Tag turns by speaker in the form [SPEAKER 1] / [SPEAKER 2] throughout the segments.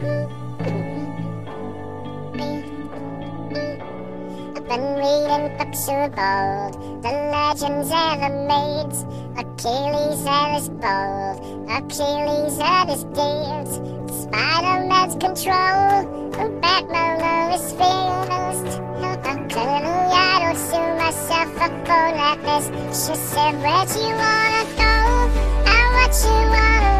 [SPEAKER 1] I've been reading books of old, the legends and the maids. Achilles and his bold, Achilles and his deeds. Spider-Man's control, and Batman of his feelings. Colonel, I don't sue myself up for that this. She said, where'd you wanna go? I want you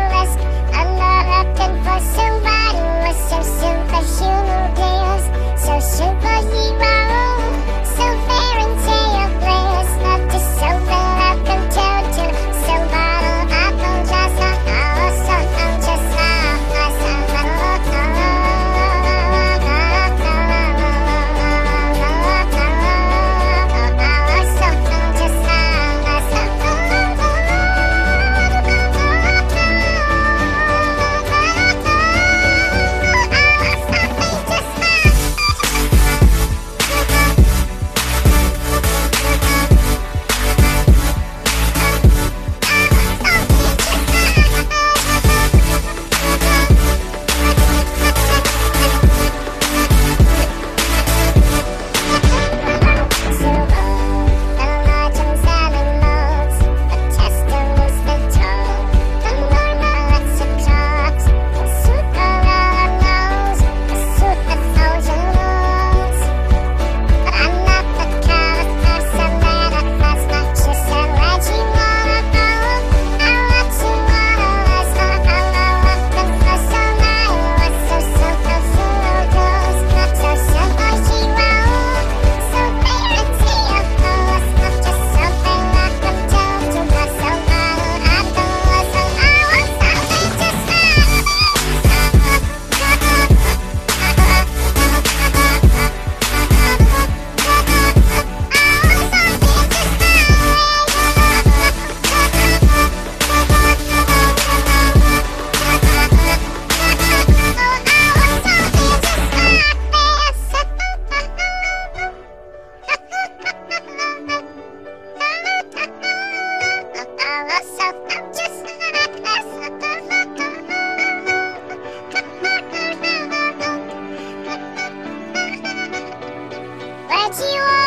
[SPEAKER 1] myself. I'm just Where you